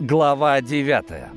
Глава девятая.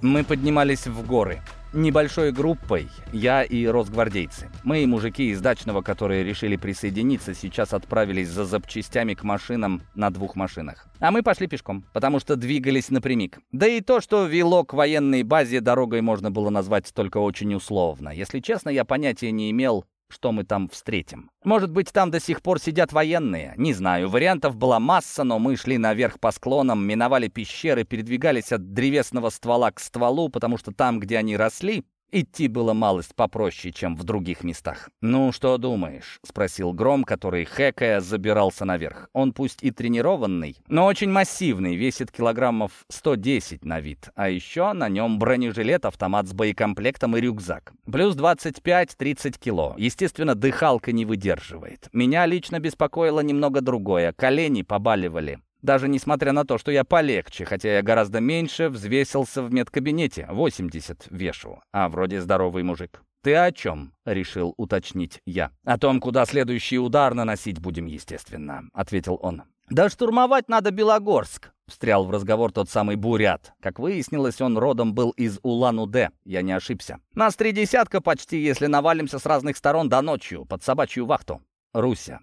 Мы поднимались в горы. Небольшой группой, я и росгвардейцы. Мы и мужики из дачного, которые решили присоединиться, сейчас отправились за запчастями к машинам на двух машинах. А мы пошли пешком, потому что двигались напрямик. Да и то, что вело к военной базе, дорогой можно было назвать только очень условно. Если честно, я понятия не имел, что мы там встретим. Может быть, там до сих пор сидят военные? Не знаю. Вариантов была масса, но мы шли наверх по склонам, миновали пещеры, передвигались от древесного ствола к стволу, потому что там, где они росли, Идти было малость попроще, чем в других местах. «Ну, что думаешь?» — спросил Гром, который, хэкая, забирался наверх. Он пусть и тренированный, но очень массивный, весит килограммов 110 на вид. А еще на нем бронежилет, автомат с боекомплектом и рюкзак. Плюс 25-30 кило. Естественно, дыхалка не выдерживает. Меня лично беспокоило немного другое. Колени побаливали. Даже несмотря на то, что я полегче, хотя я гораздо меньше, взвесился в медкабинете. 80 вешу, а вроде здоровый мужик. «Ты о чем?» — решил уточнить я. «О том, куда следующий удар наносить будем, естественно», — ответил он. «Да штурмовать надо Белогорск», — встрял в разговор тот самый Бурят. Как выяснилось, он родом был из Улан-Удэ. Я не ошибся. «Нас три десятка почти, если навалимся с разных сторон до ночью, под собачью вахту». «Руся,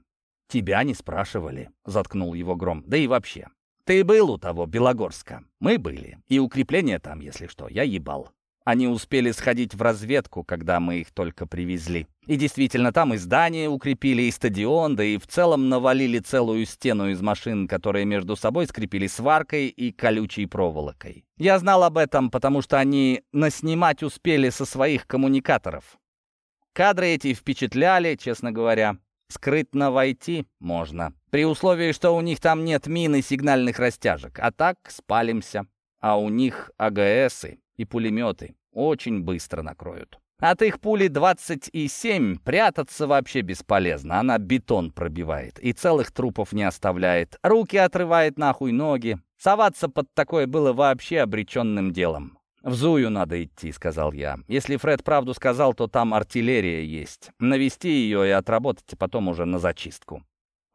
«Тебя не спрашивали», — заткнул его гром. «Да и вообще. Ты был у того Белогорска. Мы были. И укрепление там, если что, я ебал. Они успели сходить в разведку, когда мы их только привезли. И действительно, там и здание укрепили, и стадион, да и в целом навалили целую стену из машин, которые между собой скрепили сваркой и колючей проволокой. Я знал об этом, потому что они наснимать успели со своих коммуникаторов. Кадры эти впечатляли, честно говоря. Скрытно войти можно, при условии, что у них там нет мин и сигнальных растяжек. А так спалимся. А у них АГСы и пулеметы очень быстро накроют. От их пули 27 прятаться вообще бесполезно. Она бетон пробивает и целых трупов не оставляет. Руки отрывает нахуй ноги. Соваться под такое было вообще обреченным делом. «В Зую надо идти», — сказал я. «Если Фред правду сказал, то там артиллерия есть. Навести ее и отработать а потом уже на зачистку».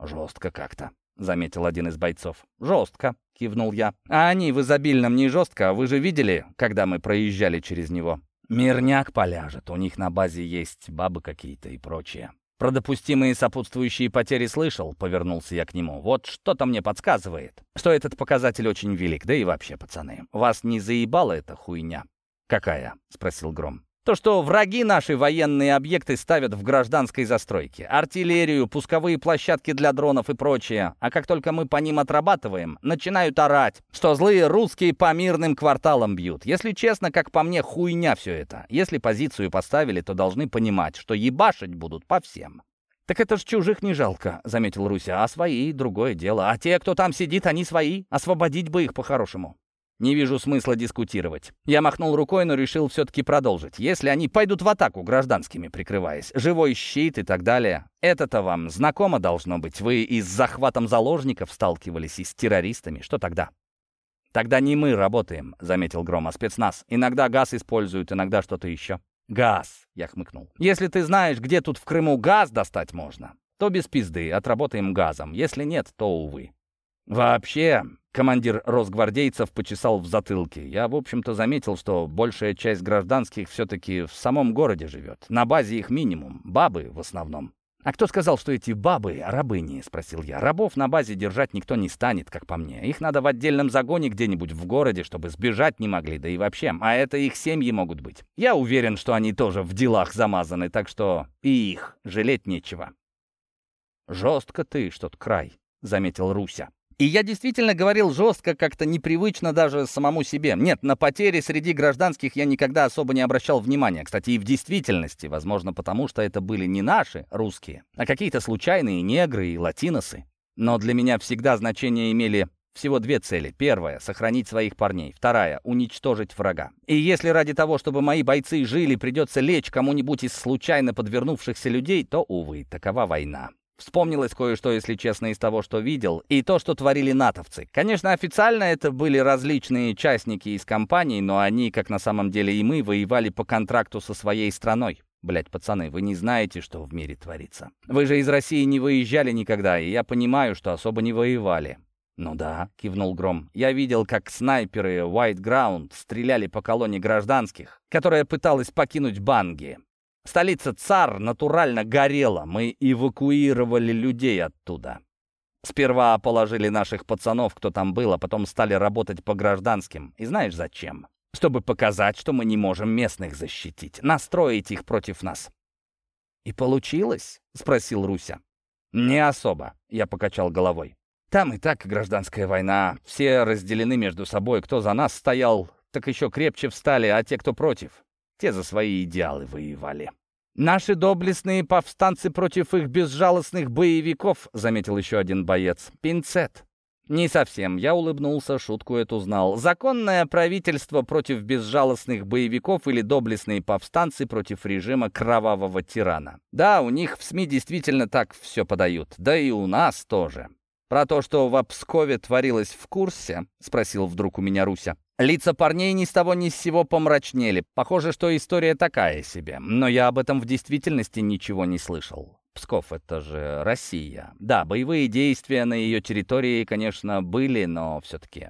«Жестко как-то», — заметил один из бойцов. «Жестко», — кивнул я. «А они в изобильном не жестко. Вы же видели, когда мы проезжали через него?» «Мирняк поляжет. У них на базе есть бабы какие-то и прочее». Про допустимые сопутствующие потери слышал, повернулся я к нему. Вот что-то мне подсказывает, что этот показатель очень велик. Да и вообще, пацаны, вас не заебала эта хуйня? Какая? Спросил Гром. То, что враги наши военные объекты ставят в гражданской застройке. Артиллерию, пусковые площадки для дронов и прочее. А как только мы по ним отрабатываем, начинают орать, что злые русские по мирным кварталам бьют. Если честно, как по мне, хуйня все это. Если позицию поставили, то должны понимать, что ебашить будут по всем. «Так это ж чужих не жалко», — заметил Руся, — «а свои — другое дело. А те, кто там сидит, они свои. Освободить бы их по-хорошему». Не вижу смысла дискутировать. Я махнул рукой, но решил все-таки продолжить. Если они пойдут в атаку гражданскими, прикрываясь, живой щит и так далее, это-то вам знакомо должно быть. Вы и с захватом заложников сталкивались, и с террористами. Что тогда? «Тогда не мы работаем», — заметил Гром, — «а спецназ. Иногда газ используют, иногда что-то еще». «Газ», — я хмыкнул. «Если ты знаешь, где тут в Крыму газ достать можно, то без пизды, отработаем газом. Если нет, то увы». «Вообще, Командир росгвардейцев почесал в затылке. Я, в общем-то, заметил, что большая часть гражданских все-таки в самом городе живет. На базе их минимум. Бабы в основном. «А кто сказал, что эти бабы — рабыни?» — спросил я. «Рабов на базе держать никто не станет, как по мне. Их надо в отдельном загоне где-нибудь в городе, чтобы сбежать не могли, да и вообще. А это их семьи могут быть. Я уверен, что они тоже в делах замазаны, так что и их жалеть нечего». «Жестко ты, что-то край», — заметил Руся. И я действительно говорил жестко, как-то непривычно даже самому себе. Нет, на потери среди гражданских я никогда особо не обращал внимания. Кстати, и в действительности, возможно, потому что это были не наши, русские, а какие-то случайные негры и латиносы. Но для меня всегда значение имели всего две цели. Первая — сохранить своих парней. Вторая — уничтожить врага. И если ради того, чтобы мои бойцы жили, придется лечь кому-нибудь из случайно подвернувшихся людей, то, увы, такова война. Вспомнилось кое-что, если честно, из того, что видел, и то, что творили натовцы. Конечно, официально это были различные частники из компаний, но они, как на самом деле и мы, воевали по контракту со своей страной. Блять, пацаны, вы не знаете, что в мире творится. Вы же из России не выезжали никогда, и я понимаю, что особо не воевали. «Ну да», — кивнул Гром. «Я видел, как снайперы White Ground стреляли по колонне гражданских, которая пыталась покинуть Банги. Столица ЦАР натурально горела, мы эвакуировали людей оттуда. Сперва положили наших пацанов, кто там был, а потом стали работать по гражданским. И знаешь зачем? Чтобы показать, что мы не можем местных защитить, настроить их против нас». «И получилось?» — спросил Руся. «Не особо», — я покачал головой. Там и так гражданская война. Все разделены между собой. Кто за нас стоял, так еще крепче встали, а те, кто против, те за свои идеалы воевали. «Наши доблестные повстанцы против их безжалостных боевиков», — заметил еще один боец. «Пинцет». «Не совсем», — я улыбнулся, шутку эту знал. «Законное правительство против безжалостных боевиков или доблестные повстанцы против режима кровавого тирана. Да, у них в СМИ действительно так все подают, да и у нас тоже. «Про то, что в Пскове творилось в курсе?» — спросил вдруг у меня Руся. Лица парней ни с того ни с сего помрачнели. Похоже, что история такая себе. Но я об этом в действительности ничего не слышал. Псков — это же Россия. Да, боевые действия на ее территории, конечно, были, но все-таки...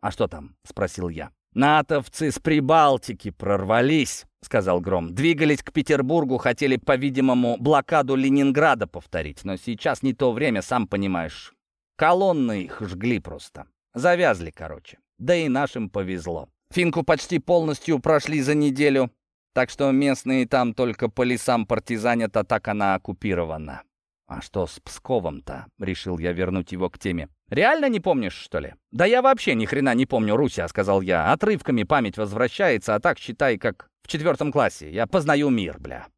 «А что там?» — спросил я. «Натовцы с Прибалтики прорвались», — сказал Гром. «Двигались к Петербургу, хотели, по-видимому, блокаду Ленинграда повторить. Но сейчас не то время, сам понимаешь. Колонны их жгли просто. Завязли, короче. Да и нашим повезло. Финку почти полностью прошли за неделю, так что местные там только по лесам партизанят, а так она оккупирована. «А что с Псковом-то?» — решил я вернуть его к теме. «Реально не помнишь, что ли?» «Да я вообще ни хрена не помню, Руся», — сказал я. «Отрывками память возвращается, а так считай, как в четвертом классе. Я познаю мир, бля».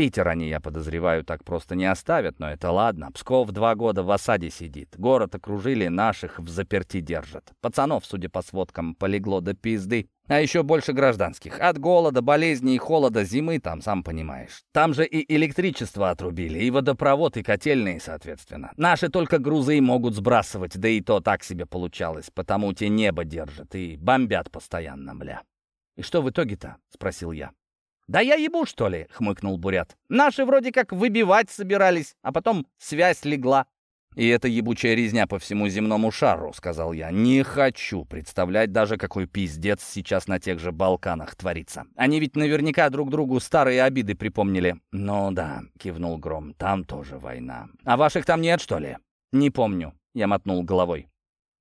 Питер они, я подозреваю, так просто не оставят, но это ладно. Псков два года в осаде сидит. Город окружили, наших в заперти держат. Пацанов, судя по сводкам, полегло до пизды. А еще больше гражданских. От голода, болезней холода зимы там, сам понимаешь. Там же и электричество отрубили, и водопровод, и котельные, соответственно. Наши только грузы могут сбрасывать, да и то так себе получалось, потому те небо держат и бомбят постоянно, бля. «И что в итоге-то?» — спросил я. «Да я ебу, что ли?» — хмыкнул Бурят. «Наши вроде как выбивать собирались, а потом связь легла». «И это ебучая резня по всему земному шару», — сказал я. «Не хочу представлять даже, какой пиздец сейчас на тех же Балканах творится. Они ведь наверняка друг другу старые обиды припомнили». «Ну да», — кивнул Гром, — «там тоже война». «А ваших там нет, что ли?» «Не помню», — я мотнул головой.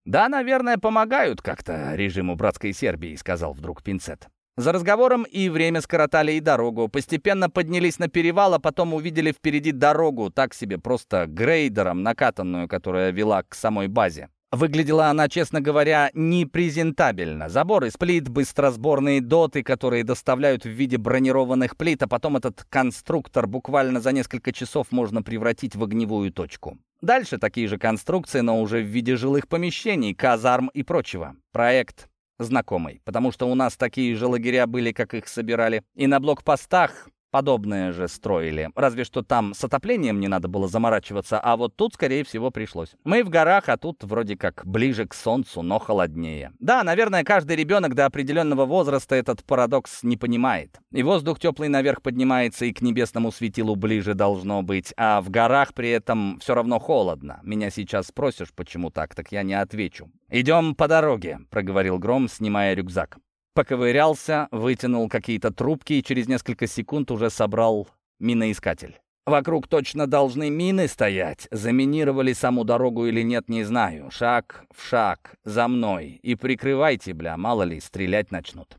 «Да, наверное, помогают как-то режиму братской Сербии», — сказал вдруг Пинцет. За разговором и время скоротали, и дорогу. Постепенно поднялись на перевал, а потом увидели впереди дорогу, так себе, просто грейдером накатанную, которая вела к самой базе. Выглядела она, честно говоря, непрезентабельно. Заборы, сплит, быстросборные доты, которые доставляют в виде бронированных плит, а потом этот конструктор буквально за несколько часов можно превратить в огневую точку. Дальше такие же конструкции, но уже в виде жилых помещений, казарм и прочего. Проект знакомый, потому что у нас такие же лагеря были, как их собирали. И на блокпостах Подобное же строили. Разве что там с отоплением не надо было заморачиваться, а вот тут, скорее всего, пришлось. Мы в горах, а тут вроде как ближе к солнцу, но холоднее. Да, наверное, каждый ребенок до определенного возраста этот парадокс не понимает. И воздух теплый наверх поднимается, и к небесному светилу ближе должно быть, а в горах при этом все равно холодно. Меня сейчас спросишь, почему так, так я не отвечу. «Идем по дороге», — проговорил Гром, снимая рюкзак. Поковырялся, вытянул какие-то трубки и через несколько секунд уже собрал миноискатель. Вокруг точно должны мины стоять. Заминировали саму дорогу или нет, не знаю. Шаг в шаг, за мной. И прикрывайте, бля, мало ли, стрелять начнут.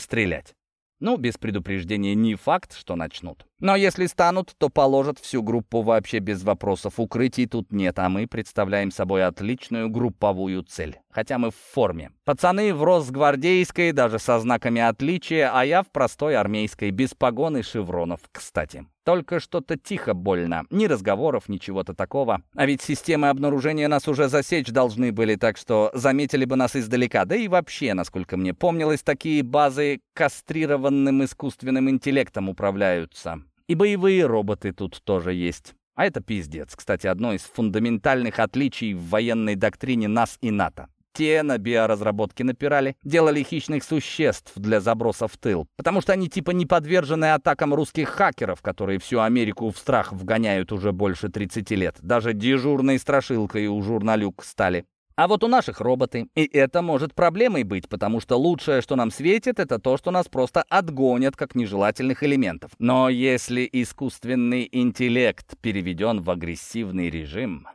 Стрелять. Ну, без предупреждения не факт, что начнут. Но если станут, то положат всю группу вообще без вопросов. Укрытий тут нет, а мы представляем собой отличную групповую цель. Хотя мы в форме. Пацаны в росгвардейской, даже со знаками отличия, а я в простой армейской, без погон и шевронов, кстати. Только что-то тихо больно. Ни разговоров, ничего-то такого. А ведь системы обнаружения нас уже засечь должны были, так что заметили бы нас издалека. Да и вообще, насколько мне помнилось, такие базы кастрированным искусственным интеллектом управляются. И боевые роботы тут тоже есть. А это пиздец. Кстати, одно из фундаментальных отличий в военной доктрине нас и НАТО. Те на биоразработки напирали, делали хищных существ для заброса в тыл, потому что они типа не подвержены атакам русских хакеров, которые всю Америку в страх вгоняют уже больше 30 лет. Даже дежурной страшилкой у журналюк стали. А вот у наших роботы. И это может проблемой быть, потому что лучшее, что нам светит, это то, что нас просто отгонят как нежелательных элементов. Но если искусственный интеллект переведен в агрессивный режим...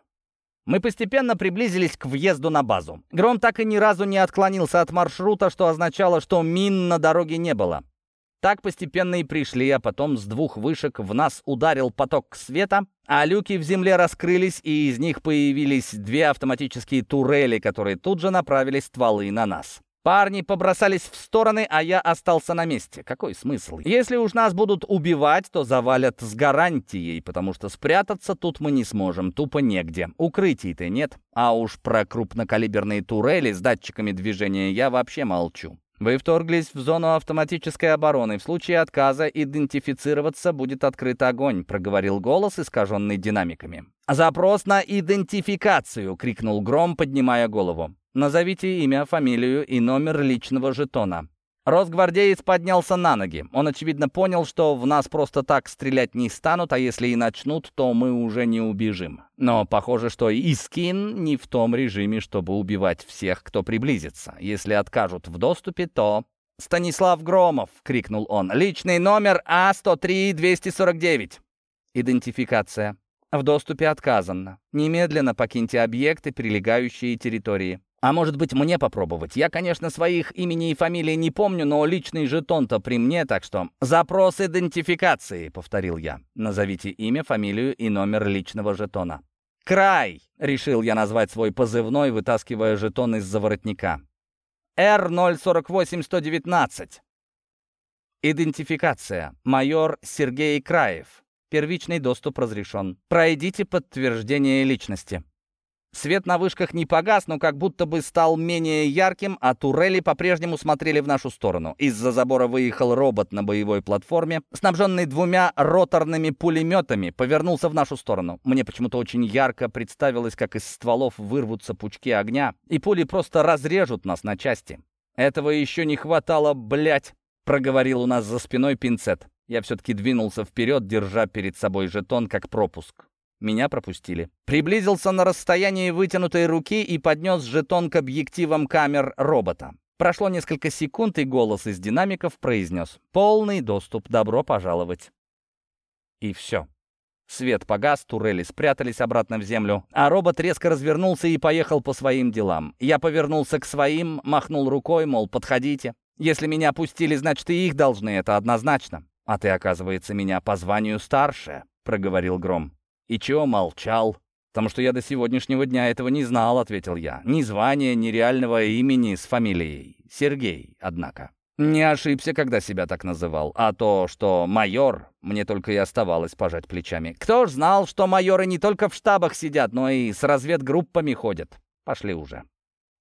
Мы постепенно приблизились к въезду на базу. Гром так и ни разу не отклонился от маршрута, что означало, что мин на дороге не было. Так постепенно и пришли, а потом с двух вышек в нас ударил поток света, а люки в земле раскрылись, и из них появились две автоматические турели, которые тут же направили стволы на нас. Парни побросались в стороны, а я остался на месте. Какой смысл? Если уж нас будут убивать, то завалят с гарантией, потому что спрятаться тут мы не сможем, тупо негде. Укрытий-то нет. А уж про крупнокалиберные турели с датчиками движения я вообще молчу. Вы вторглись в зону автоматической обороны. В случае отказа идентифицироваться будет открыт огонь», — проговорил голос, искаженный динамиками. «Запрос на идентификацию!» — крикнул Гром, поднимая голову. Назовите имя, фамилию и номер личного жетона. Росгвардеец поднялся на ноги. Он, очевидно, понял, что в нас просто так стрелять не станут, а если и начнут, то мы уже не убежим. Но похоже, что и Скин не в том режиме, чтобы убивать всех, кто приблизится. Если откажут в доступе, то... «Станислав Громов!» — крикнул он. «Личный номер А-103-249». Идентификация. В доступе отказано. Немедленно покиньте объекты, прилегающие территории. А может быть, мне попробовать? Я, конечно, своих имени и фамилии не помню, но личный жетон-то при мне, так что... «Запрос идентификации», — повторил я. «Назовите имя, фамилию и номер личного жетона». «Край!» — решил я назвать свой позывной, вытаскивая жетон из-за воротника. «Р-048-119». Идентификация. Майор Сергей Краев. Первичный доступ разрешен. Пройдите подтверждение личности. Свет на вышках не погас, но как будто бы стал менее ярким, а турели по-прежнему смотрели в нашу сторону. Из-за забора выехал робот на боевой платформе, снабженный двумя роторными пулеметами, повернулся в нашу сторону. Мне почему-то очень ярко представилось, как из стволов вырвутся пучки огня, и пули просто разрежут нас на части. «Этого еще не хватало, блять!» — проговорил у нас за спиной пинцет. Я все-таки двинулся вперед, держа перед собой жетон как пропуск. Меня пропустили. Приблизился на расстоянии вытянутой руки и поднес жетон к объективам камер робота. Прошло несколько секунд, и голос из динамиков произнес «Полный доступ, добро пожаловать». И все. Свет погас, турели спрятались обратно в землю, а робот резко развернулся и поехал по своим делам. Я повернулся к своим, махнул рукой, мол, подходите. Если меня пустили, значит, и их должны, это однозначно. А ты, оказывается, меня по званию старше, проговорил Гром. «И чего молчал?» «Потому что я до сегодняшнего дня этого не знал», — ответил я. «Ни звания, ни реального имени с фамилией. Сергей, однако». Не ошибся, когда себя так называл. А то, что майор, мне только и оставалось пожать плечами. Кто ж знал, что майоры не только в штабах сидят, но и с разведгруппами ходят. Пошли уже.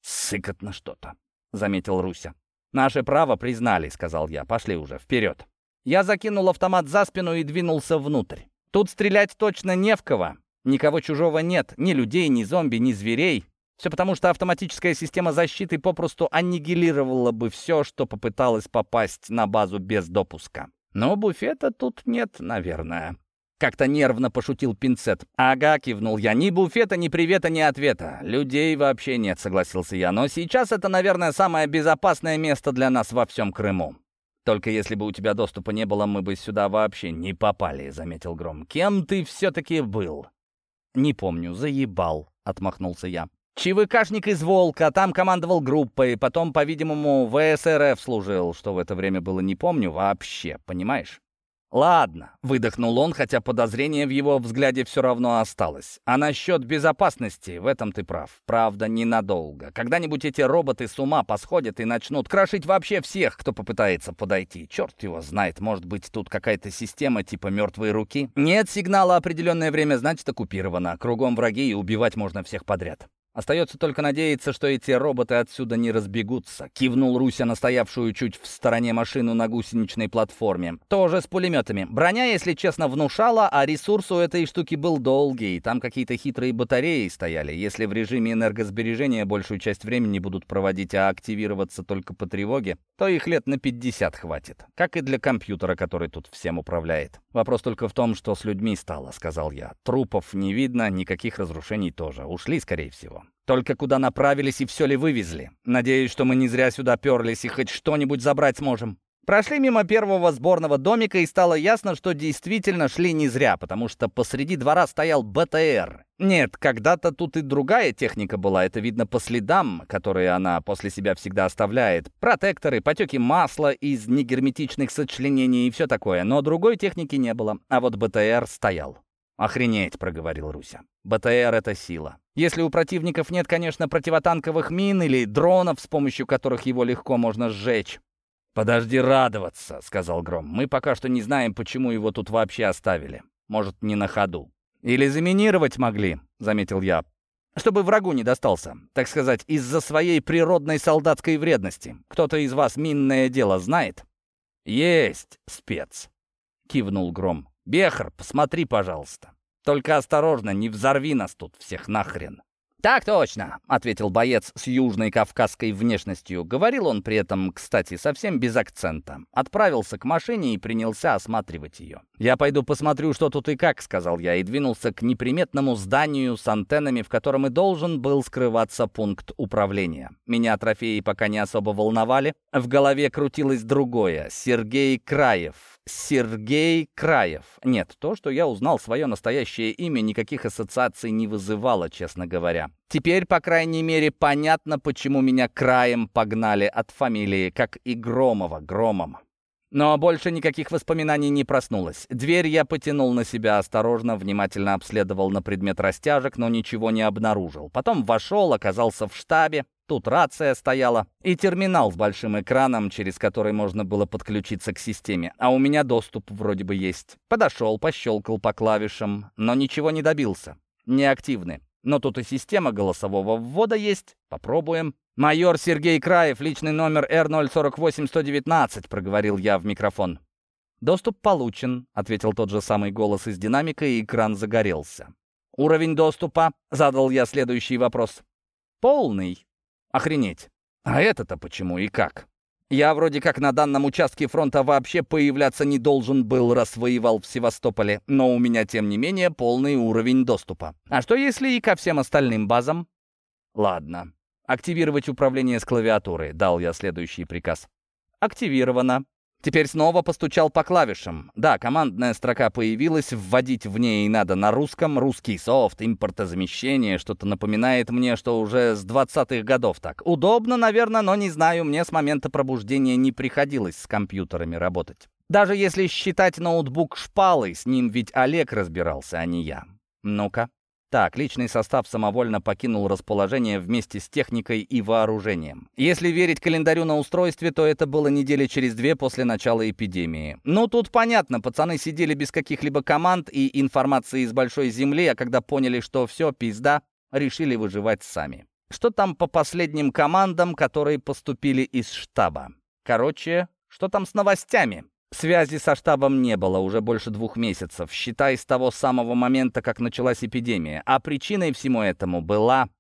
Сыкотно что-то, заметил Руся. Наше право признали, сказал я. Пошли уже, вперед. Я закинул автомат за спину и двинулся внутрь. Тут стрелять точно не в кого. Никого чужого нет, ни людей, ни зомби, ни зверей. Все потому, что автоматическая система защиты попросту аннигилировала бы все, что попыталось попасть на базу без допуска. Но буфета тут нет, наверное. Как-то нервно пошутил пинцет. «Ага», — кивнул я, — «ни буфета, ни привета, ни ответа. Людей вообще нет», — согласился я. «Но сейчас это, наверное, самое безопасное место для нас во всем Крыму». «Только если бы у тебя доступа не было, мы бы сюда вообще не попали», — заметил Гром. «Кем ты все-таки был?» «Не помню, заебал», — отмахнулся я. «ЧВКшник из «Волка», там командовал группой, потом, по-видимому, в СРФ служил, что в это время было не помню вообще, понимаешь?» «Ладно», — выдохнул он, хотя подозрение в его взгляде все равно осталось. «А насчет безопасности, в этом ты прав. Правда, ненадолго. Когда-нибудь эти роботы с ума посходят и начнут крошить вообще всех, кто попытается подойти. Черт его знает, может быть, тут какая-то система типа мертвой руки? Нет сигнала определенное время, значит, оккупировано. Кругом враги и убивать можно всех подряд». Остается только надеяться, что эти роботы отсюда не разбегутся. Кивнул Руся на стоявшую чуть в стороне машину на гусеничной платформе. Тоже с пулеметами. Броня, если честно, внушала, а ресурс у этой штуки был долгий. Там какие-то хитрые батареи стояли. Если в режиме энергосбережения большую часть времени будут проводить, а активироваться только по тревоге, то их лет на 50 хватит. Как и для компьютера, который тут всем управляет. Вопрос только в том, что с людьми стало, сказал я. Трупов не видно, никаких разрушений тоже. Ушли, скорее всего. Только куда направились и все ли вывезли. Надеюсь, что мы не зря сюда перлись и хоть что-нибудь забрать сможем. Прошли мимо первого сборного домика, и стало ясно, что действительно шли не зря, потому что посреди двора стоял БТР. Нет, когда-то тут и другая техника была, это видно по следам, которые она после себя всегда оставляет. Протекторы, потеки масла из негерметичных сочленений и все такое, но другой техники не было, а вот БТР стоял. «Охренеть», — проговорил Руся. «БТР — это сила. Если у противников нет, конечно, противотанковых мин или дронов, с помощью которых его легко можно сжечь, «Подожди радоваться», — сказал Гром. «Мы пока что не знаем, почему его тут вообще оставили. Может, не на ходу». «Или заминировать могли», — заметил я. «Чтобы врагу не достался, так сказать, из-за своей природной солдатской вредности. Кто-то из вас минное дело знает?» «Есть спец», — кивнул Гром. «Бехар, посмотри, пожалуйста. Только осторожно, не взорви нас тут всех нахрен». «Так точно», — ответил боец с южной кавказской внешностью. Говорил он при этом, кстати, совсем без акцента. Отправился к машине и принялся осматривать ее. «Я пойду посмотрю, что тут и как», — сказал я, и двинулся к неприметному зданию с антеннами, в котором и должен был скрываться пункт управления. Меня трофеи пока не особо волновали. В голове крутилось другое. Сергей Краев. Сергей Краев. Нет, то, что я узнал свое настоящее имя, никаких ассоциаций не вызывало, честно говоря. Теперь, по крайней мере, понятно, почему меня Краем погнали от фамилии, как и Громова, Громом. Но больше никаких воспоминаний не проснулось. Дверь я потянул на себя осторожно, внимательно обследовал на предмет растяжек, но ничего не обнаружил. Потом вошел, оказался в штабе. Тут рация стояла и терминал с большим экраном, через который можно было подключиться к системе. А у меня доступ вроде бы есть. Подошел, пощелкал по клавишам, но ничего не добился. Неактивны. Но тут и система голосового ввода есть. Попробуем. «Майор Сергей Краев, личный номер Р-048-119», — проговорил я в микрофон. «Доступ получен», — ответил тот же самый голос из динамика, и экран загорелся. «Уровень доступа?» — задал я следующий вопрос. «Полный». «Охренеть. А это-то почему и как?» Я вроде как на данном участке фронта вообще появляться не должен был, раз воевал в Севастополе, но у меня, тем не менее, полный уровень доступа. А что если и ко всем остальным базам? Ладно, «Активировать управление с клавиатуры», — дал я следующий приказ. «Активировано». Теперь снова постучал по клавишам. Да, командная строка появилась, вводить в ней надо на русском, русский софт, импортозамещение, что-то напоминает мне, что уже с 20-х годов так. Удобно, наверное, но не знаю, мне с момента пробуждения не приходилось с компьютерами работать. Даже если считать ноутбук шпалой, с ним ведь Олег разбирался, а не я. Ну-ка. Так, личный состав самовольно покинул расположение вместе с техникой и вооружением. Если верить календарю на устройстве, то это было недели через две после начала эпидемии. Ну, тут понятно, пацаны сидели без каких-либо команд и информации из Большой Земли, а когда поняли, что все, пизда, решили выживать сами. Что там по последним командам, которые поступили из штаба? Короче, что там с новостями? Связи со штабом не было уже больше двух месяцев, считай с того самого момента, как началась эпидемия. А причиной всему этому была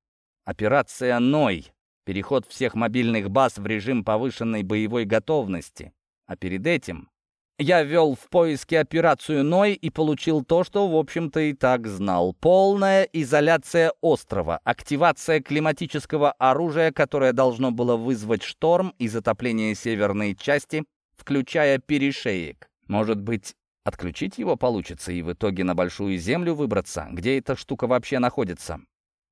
операция «Ной», переход всех мобильных баз в режим повышенной боевой готовности. А перед этим я ввел в поиске операцию «Ной» и получил то, что, в общем-то, и так знал. Полная изоляция острова, активация климатического оружия, которое должно было вызвать шторм и затопление северной части включая перешеек. Может быть, отключить его получится и в итоге на Большую Землю выбраться? Где эта штука вообще находится?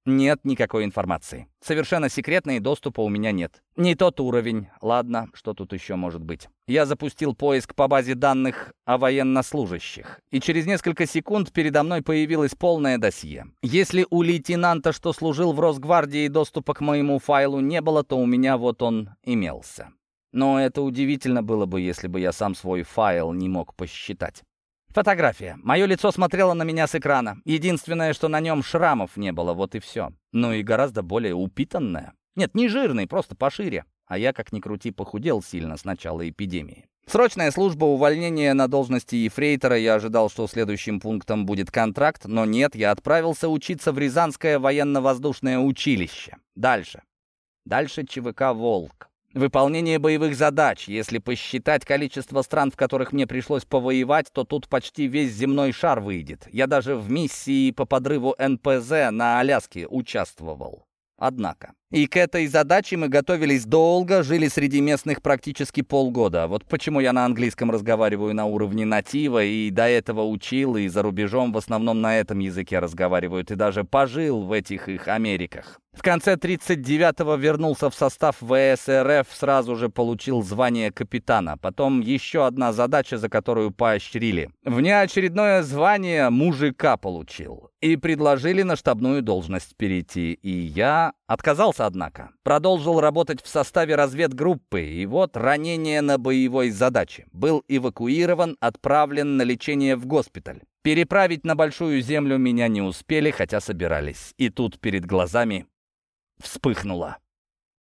Нет никакой информации. Совершенно секретной доступа у меня нет. Не тот уровень. Ладно, что тут еще может быть? Я запустил поиск по базе данных о военнослужащих. И через несколько секунд передо мной появилось полное досье. Если у лейтенанта, что служил в Росгвардии, доступа к моему файлу не было, то у меня вот он имелся. Но это удивительно было бы, если бы я сам свой файл не мог посчитать. Фотография. Мое лицо смотрело на меня с экрана. Единственное, что на нем шрамов не было, вот и все. Ну и гораздо более упитанное. Нет, не жирный, просто пошире. А я, как ни крути, похудел сильно с начала эпидемии. Срочная служба, увольнения на должности ефрейтора. Я ожидал, что следующим пунктом будет контракт, но нет, я отправился учиться в Рязанское военно-воздушное училище. Дальше. Дальше ЧВК «Волк». Выполнение боевых задач. Если посчитать количество стран, в которых мне пришлось повоевать, то тут почти весь земной шар выйдет. Я даже в миссии по подрыву НПЗ на Аляске участвовал. Однако. И к этой задаче мы готовились долго, жили среди местных практически полгода. Вот почему я на английском разговариваю на уровне натива, и до этого учил, и за рубежом в основном на этом языке разговаривают, и даже пожил в этих их Америках. В конце 39-го вернулся в состав ВСРФ, сразу же получил звание капитана. Потом еще одна задача, за которую поощрили. Внеочередное звание мужика получил. И предложили на штабную должность перейти. И я отказался, однако. Продолжил работать в составе разведгруппы. И вот ранение на боевой задаче. Был эвакуирован, отправлен на лечение в госпиталь. Переправить на Большую Землю меня не успели, хотя собирались. И тут перед глазами вспыхнуло.